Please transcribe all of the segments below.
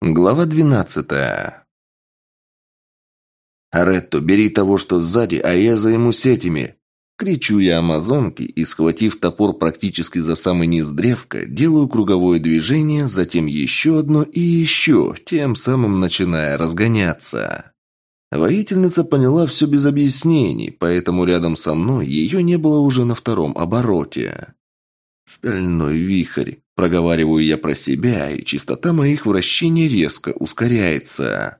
Глава двенадцатая. «Аретто, бери того, что сзади, а я займусь этими!» Кричу я амазонке и, схватив топор практически за самый низ древка, делаю круговое движение, затем еще одно и еще, тем самым начиная разгоняться. Воительница поняла все без объяснений, поэтому рядом со мной ее не было уже на втором обороте. «Стальной вихрь», – проговариваю я про себя, и частота моих вращений резко ускоряется.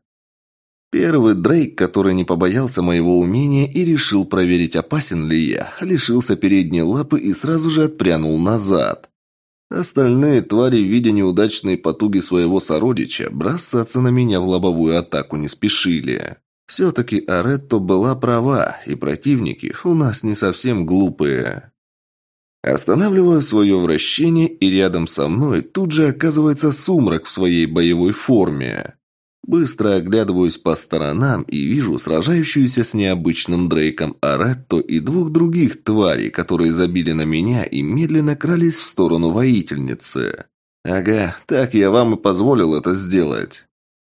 Первый Дрейк, который не побоялся моего умения и решил проверить, опасен ли я, лишился передней лапы и сразу же отпрянул назад. Остальные твари, видя неудачные потуги своего сородича, бросаться на меня в лобовую атаку не спешили. Все-таки Аретто была права, и противники у нас не совсем глупые. Останавливаю свое вращение, и рядом со мной тут же оказывается сумрак в своей боевой форме. Быстро оглядываюсь по сторонам и вижу сражающуюся с необычным Дрейком Аретто и двух других тварей, которые забили на меня и медленно крались в сторону воительницы. «Ага, так я вам и позволил это сделать».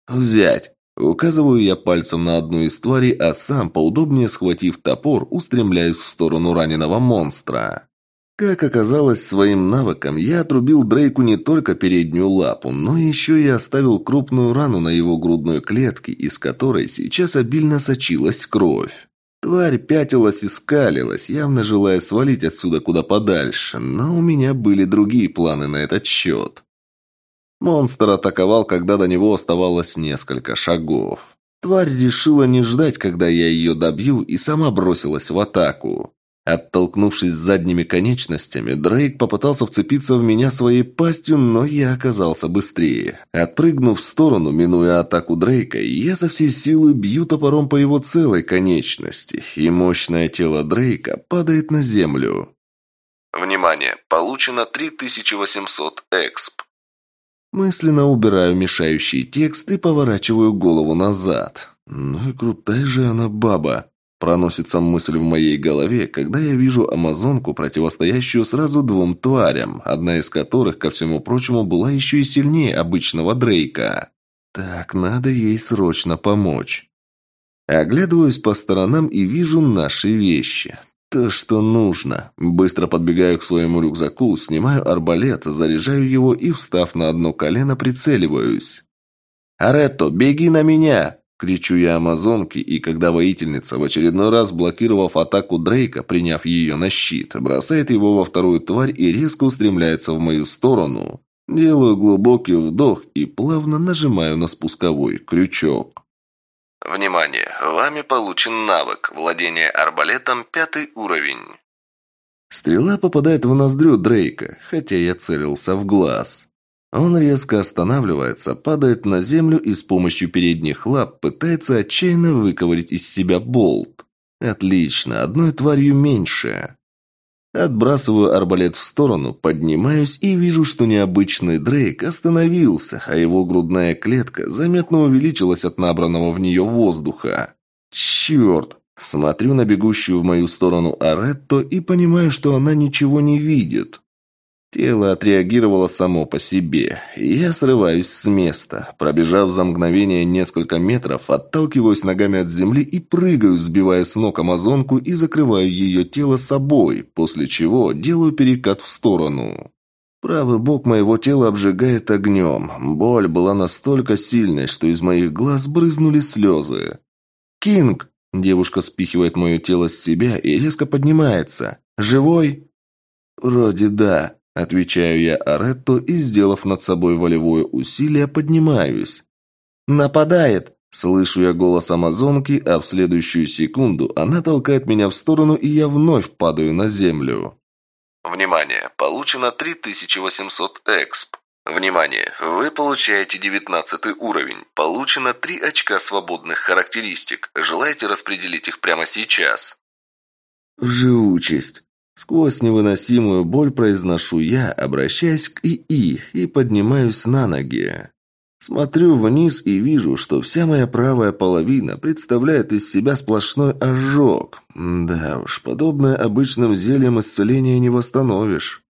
«Взять!» Указываю я пальцем на одну из тварей, а сам, поудобнее схватив топор, устремляюсь в сторону раненого монстра. Как оказалось, своим навыком я отрубил Дрейку не только переднюю лапу, но еще и оставил крупную рану на его грудной клетке, из которой сейчас обильно сочилась кровь. Тварь пятилась и скалилась, явно желая свалить отсюда куда подальше, но у меня были другие планы на этот счет. Монстр атаковал, когда до него оставалось несколько шагов. Тварь решила не ждать, когда я ее добью, и сама бросилась в атаку. Оттолкнувшись задними конечностями, Дрейк попытался вцепиться в меня своей пастью, но я оказался быстрее. Отпрыгнув в сторону, минуя атаку Дрейка, я со всей силы бью топором по его целой конечности, и мощное тело Дрейка падает на землю. Внимание! Получено 3800 эксп. Мысленно убираю мешающий текст и поворачиваю голову назад. Ну и крутая же она баба. Проносится мысль в моей голове, когда я вижу амазонку, противостоящую сразу двум тварям, одна из которых, ко всему прочему, была еще и сильнее обычного Дрейка. Так, надо ей срочно помочь. Оглядываюсь по сторонам и вижу наши вещи. То, что нужно. Быстро подбегаю к своему рюкзаку, снимаю арбалет, заряжаю его и, встав на одно колено, прицеливаюсь. «Аретто, беги на меня!» Кричу я амазонке, и когда воительница, в очередной раз блокировав атаку Дрейка, приняв ее на щит, бросает его во вторую тварь и резко устремляется в мою сторону, делаю глубокий вдох и плавно нажимаю на спусковой крючок. Внимание! Вами получен навык владение арбалетом пятый уровень. Стрела попадает в ноздрю Дрейка, хотя я целился в глаз. Он резко останавливается, падает на землю и с помощью передних лап пытается отчаянно выковырить из себя болт. Отлично, одной тварью меньше. Отбрасываю арбалет в сторону, поднимаюсь и вижу, что необычный Дрейк остановился, а его грудная клетка заметно увеличилась от набранного в нее воздуха. Черт! Смотрю на бегущую в мою сторону Аретто и понимаю, что она ничего не видит. Тело отреагировало само по себе, я срываюсь с места. Пробежав за мгновение несколько метров, отталкиваюсь ногами от земли и прыгаю, сбивая с ног амазонку и закрываю ее тело собой, после чего делаю перекат в сторону. Правый бок моего тела обжигает огнем. Боль была настолько сильной, что из моих глаз брызнули слезы. «Кинг!» Девушка спихивает мое тело с себя и резко поднимается. «Живой?» «Вроде да», Отвечаю я Аретто и, сделав над собой волевое усилие, поднимаюсь. «Нападает!» Слышу я голос амазонки, а в следующую секунду она толкает меня в сторону, и я вновь падаю на землю. Внимание! Получено 3800 эксп. Внимание! Вы получаете 19 уровень. Получено 3 очка свободных характеристик. Желаете распределить их прямо сейчас? Живучесть. Сквозь невыносимую боль произношу я, обращаясь к ИИ, и поднимаюсь на ноги. Смотрю вниз и вижу, что вся моя правая половина представляет из себя сплошной ожог. Да уж, подобное обычным зельем исцеления не восстановишь.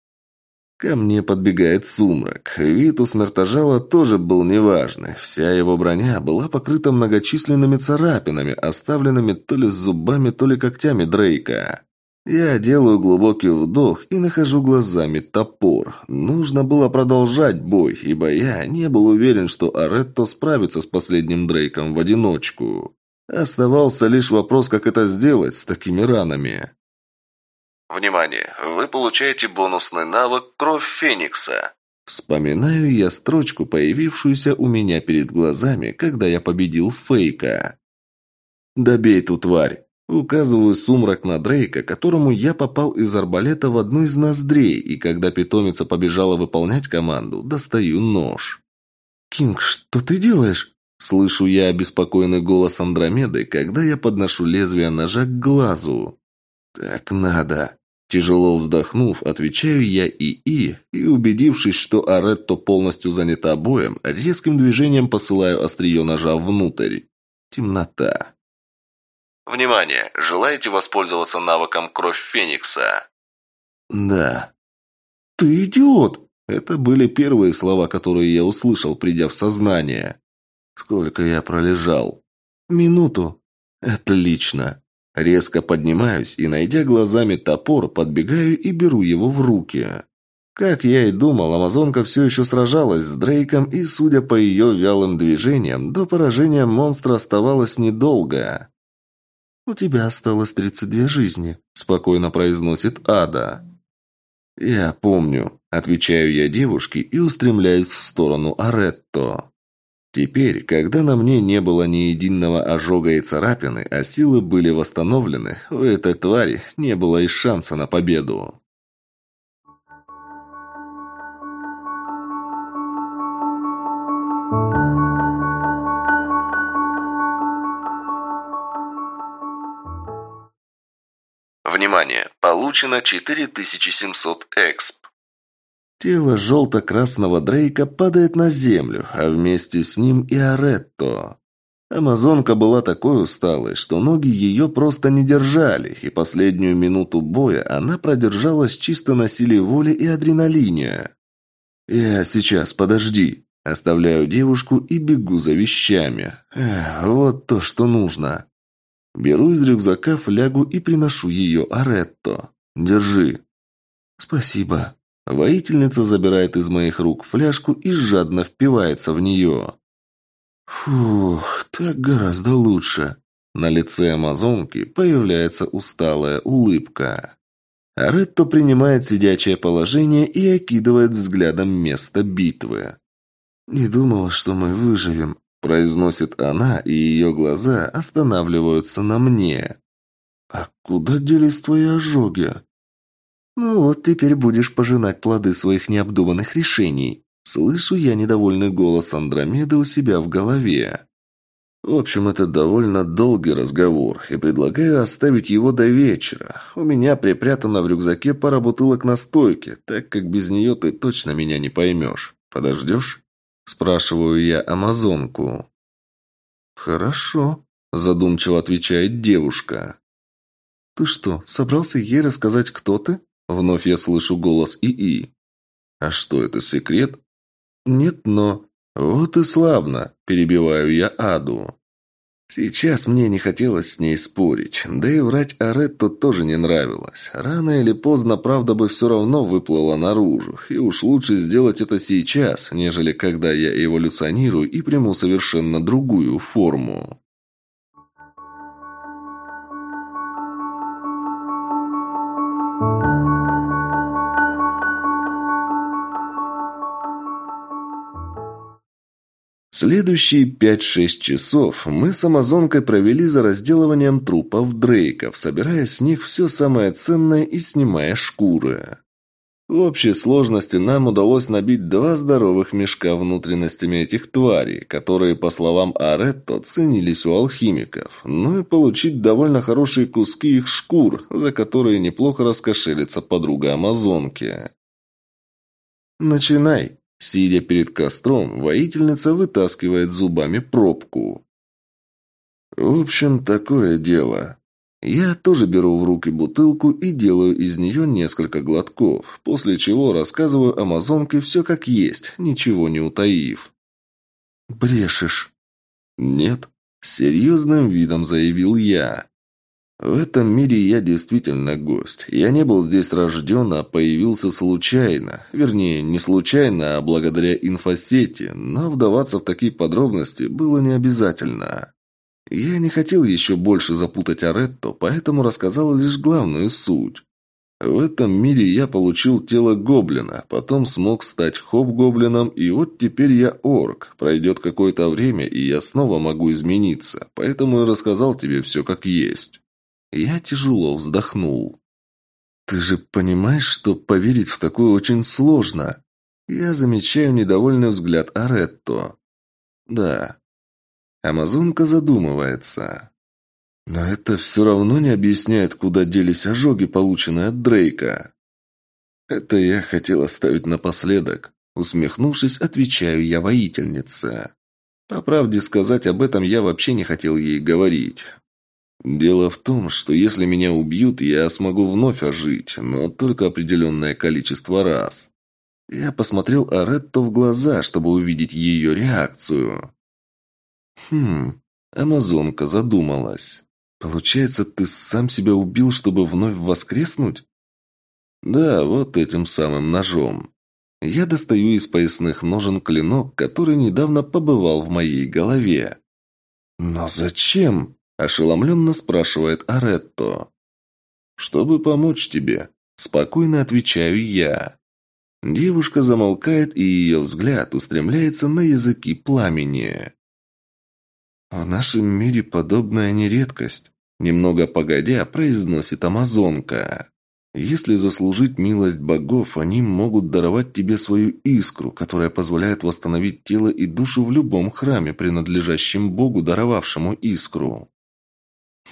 Ко мне подбегает сумрак. Вид у смертожала тоже был неважный. Вся его броня была покрыта многочисленными царапинами, оставленными то ли зубами, то ли когтями Дрейка. Я делаю глубокий вдох и нахожу глазами топор. Нужно было продолжать бой, ибо я не был уверен, что Аретто справится с последним Дрейком в одиночку. Оставался лишь вопрос, как это сделать с такими ранами. Внимание! Вы получаете бонусный навык «Кровь Феникса». Вспоминаю я строчку, появившуюся у меня перед глазами, когда я победил Фейка. «Добей ту тварь!» Указываю сумрак на Дрейка, которому я попал из арбалета в одну из ноздрей, и когда питомица побежала выполнять команду, достаю нож. «Кинг, что ты делаешь?» Слышу я обеспокоенный голос Андромеды, когда я подношу лезвие ножа к глазу. «Так надо». Тяжело вздохнув, отвечаю я ИИ и, убедившись, что Аретто полностью занята боем, резким движением посылаю острие ножа внутрь. Темнота. Внимание! Желаете воспользоваться навыком «Кровь Феникса»? Да. Ты идиот! Это были первые слова, которые я услышал, придя в сознание. Сколько я пролежал? Минуту. Отлично. Резко поднимаюсь и, найдя глазами топор, подбегаю и беру его в руки. Как я и думал, Амазонка все еще сражалась с Дрейком, и, судя по ее вялым движениям, до поражения монстра оставалось недолго. «У тебя осталось тридцать две жизни», – спокойно произносит Ада. «Я помню», – отвечаю я девушке и устремляюсь в сторону Аретто. Теперь, когда на мне не было ни единого ожога и царапины, а силы были восстановлены, у этой твари не было и шанса на победу. Получено 4700 эксп. Тело желто-красного Дрейка падает на землю, а вместе с ним и Аретто. Амазонка была такой усталой, что ноги ее просто не держали, и последнюю минуту боя она продержалась чисто на силе воли и адреналине. «Я сейчас, подожди», Оставляю девушку и бегу за вещами. Эх, вот то, что нужно. Беру из рюкзака флягу и приношу ее Аретто. Держи. Спасибо. Воительница забирает из моих рук фляжку и жадно впивается в нее. Фух, так гораздо лучше. На лице амазонки появляется усталая улыбка. Аретто принимает сидячее положение и окидывает взглядом место битвы. «Не думала, что мы выживем», – произносит она, и ее глаза останавливаются на мне. «А куда делись твои ожоги?» «Ну вот теперь будешь пожинать плоды своих необдуманных решений». Слышу я недовольный голос Андромеды у себя в голове. В общем, это довольно долгий разговор, и предлагаю оставить его до вечера. У меня припрятано в рюкзаке пара бутылок настойки, так как без нее ты точно меня не поймешь. Подождешь? Спрашиваю я амазонку. «Хорошо», – задумчиво отвечает девушка. «Ты что, собрался ей рассказать, кто ты?» Вновь я слышу голос ИИ. «А что, это секрет?» «Нет, но...» «Вот и славно!» – перебиваю я Аду. Сейчас мне не хотелось с ней спорить, да и врать Аретто тоже не нравилось. Рано или поздно правда бы все равно выплыла наружу, и уж лучше сделать это сейчас, нежели когда я эволюционирую и приму совершенно другую форму. Следующие 5-6 часов мы с Амазонкой провели за разделыванием трупов Дрейков, собирая с них все самое ценное и снимая шкуры. В общей сложности нам удалось набить два здоровых мешка внутренностями этих тварей, которые, по словам Аретто, ценились у алхимиков, ну и получить довольно хорошие куски их шкур, за которые неплохо раскошелится подруга Амазонки. «Начинай», Сидя перед костром, воительница вытаскивает зубами пробку. В общем, такое дело. Я тоже беру в руки бутылку и делаю из нее несколько глотков, после чего рассказываю амазонке все как есть, ничего не утаив. «Брешешь». «Нет», — серьезным видом заявил я. В этом мире я действительно гость. Я не был здесь рожден, а появился случайно. Вернее, не случайно, а благодаря инфосети, но вдаваться в такие подробности было не обязательно. Я не хотел еще больше запутать Аретто, поэтому рассказал лишь главную суть. В этом мире я получил тело гоблина, потом смог стать хоп-гоблином, и вот теперь я орк. Пройдет какое-то время, и я снова могу измениться, поэтому и рассказал тебе все как есть. Я тяжело вздохнул. «Ты же понимаешь, что поверить в такое очень сложно?» Я замечаю недовольный взгляд Аретто. «Да». Амазонка задумывается. «Но это все равно не объясняет, куда делись ожоги, полученные от Дрейка». «Это я хотел оставить напоследок», усмехнувшись, отвечаю я воительнице. По правде сказать, об этом я вообще не хотел ей говорить. Дело в том, что если меня убьют, я смогу вновь ожить, но только определенное количество раз. Я посмотрел Аретто в глаза, чтобы увидеть ее реакцию. Хм, Амазонка задумалась. Получается, ты сам себя убил, чтобы вновь воскреснуть? Да, вот этим самым ножом. Я достаю из поясных ножен клинок, который недавно побывал в моей голове. Но зачем? Ошеломленно спрашивает Аретто. «Чтобы помочь тебе», – спокойно отвечаю я. Девушка замолкает, и ее взгляд устремляется на языки пламени. «В нашем мире подобная не редкость», – немного погодя произносит Амазонка. «Если заслужить милость богов, они могут даровать тебе свою искру, которая позволяет восстановить тело и душу в любом храме, принадлежащем богу, даровавшему искру.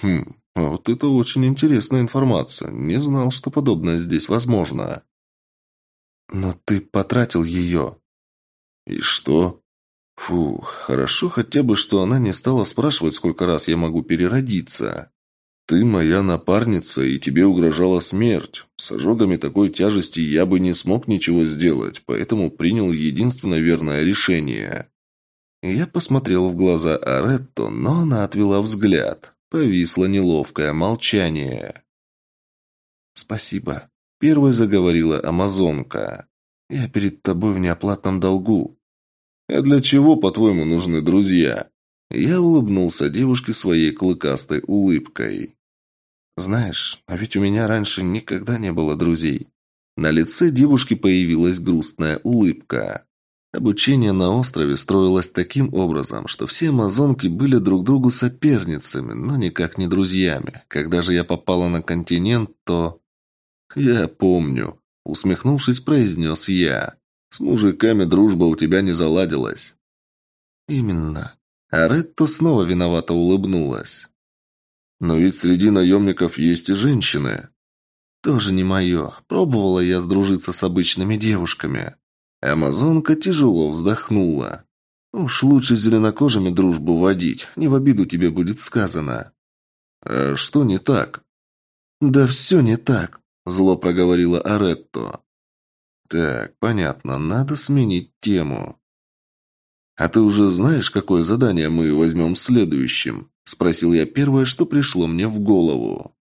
Хм, а вот это очень интересная информация. Не знал, что подобное здесь возможно. Но ты потратил ее. И что? Фух, хорошо хотя бы, что она не стала спрашивать, сколько раз я могу переродиться. Ты моя напарница, и тебе угрожала смерть. С ожогами такой тяжести я бы не смог ничего сделать, поэтому принял единственно верное решение. Я посмотрел в глаза Аретто, но она отвела взгляд. Повисло неловкое молчание. «Спасибо», — первой заговорила Амазонка. «Я перед тобой в неоплатном долгу». «А для чего, по-твоему, нужны друзья?» Я улыбнулся девушке своей клыкастой улыбкой. «Знаешь, а ведь у меня раньше никогда не было друзей». На лице девушки появилась грустная улыбка. Обучение на острове строилось таким образом, что все амазонки были друг другу соперницами, но никак не друзьями. Когда же я попала на континент, то... «Я помню», — усмехнувшись, произнес я. «С мужиками дружба у тебя не заладилась». «Именно». А Ретто снова виновато улыбнулась. «Но ведь среди наемников есть и женщины». «Тоже не мое. Пробовала я сдружиться с обычными девушками». Амазонка тяжело вздохнула. «Уж лучше с зеленокожими дружбу водить, не в обиду тебе будет сказано». «А что не так?» «Да все не так», — зло проговорила Аретто. «Так, понятно, надо сменить тему». «А ты уже знаешь, какое задание мы возьмем следующим?» — спросил я первое, что пришло мне в голову.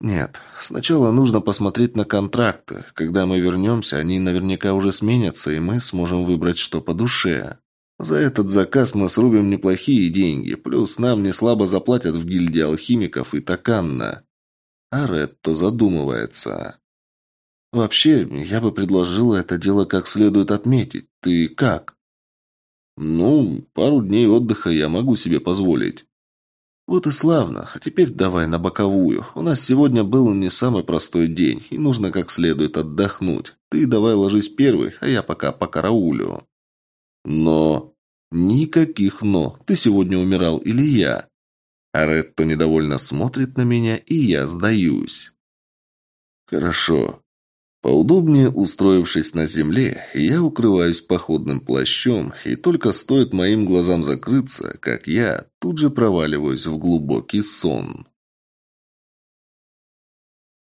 «Нет, сначала нужно посмотреть на контракты. Когда мы вернемся, они наверняка уже сменятся, и мы сможем выбрать, что по душе. За этот заказ мы срубим неплохие деньги, плюс нам не слабо заплатят в гильдии алхимиков и Таканна». А Ретто задумывается. «Вообще, я бы предложила это дело как следует отметить. Ты как?» «Ну, пару дней отдыха я могу себе позволить». «Вот и славно. А теперь давай на боковую. У нас сегодня был не самый простой день, и нужно как следует отдохнуть. Ты давай ложись первый, а я пока по караулю». «Но...» «Никаких «но». Ты сегодня умирал или я?» Аретто недовольно смотрит на меня, и я сдаюсь. «Хорошо. Поудобнее устроившись на земле, я укрываюсь походным плащом, и только стоит моим глазам закрыться, как я тут же проваливаюсь в глубокий сон.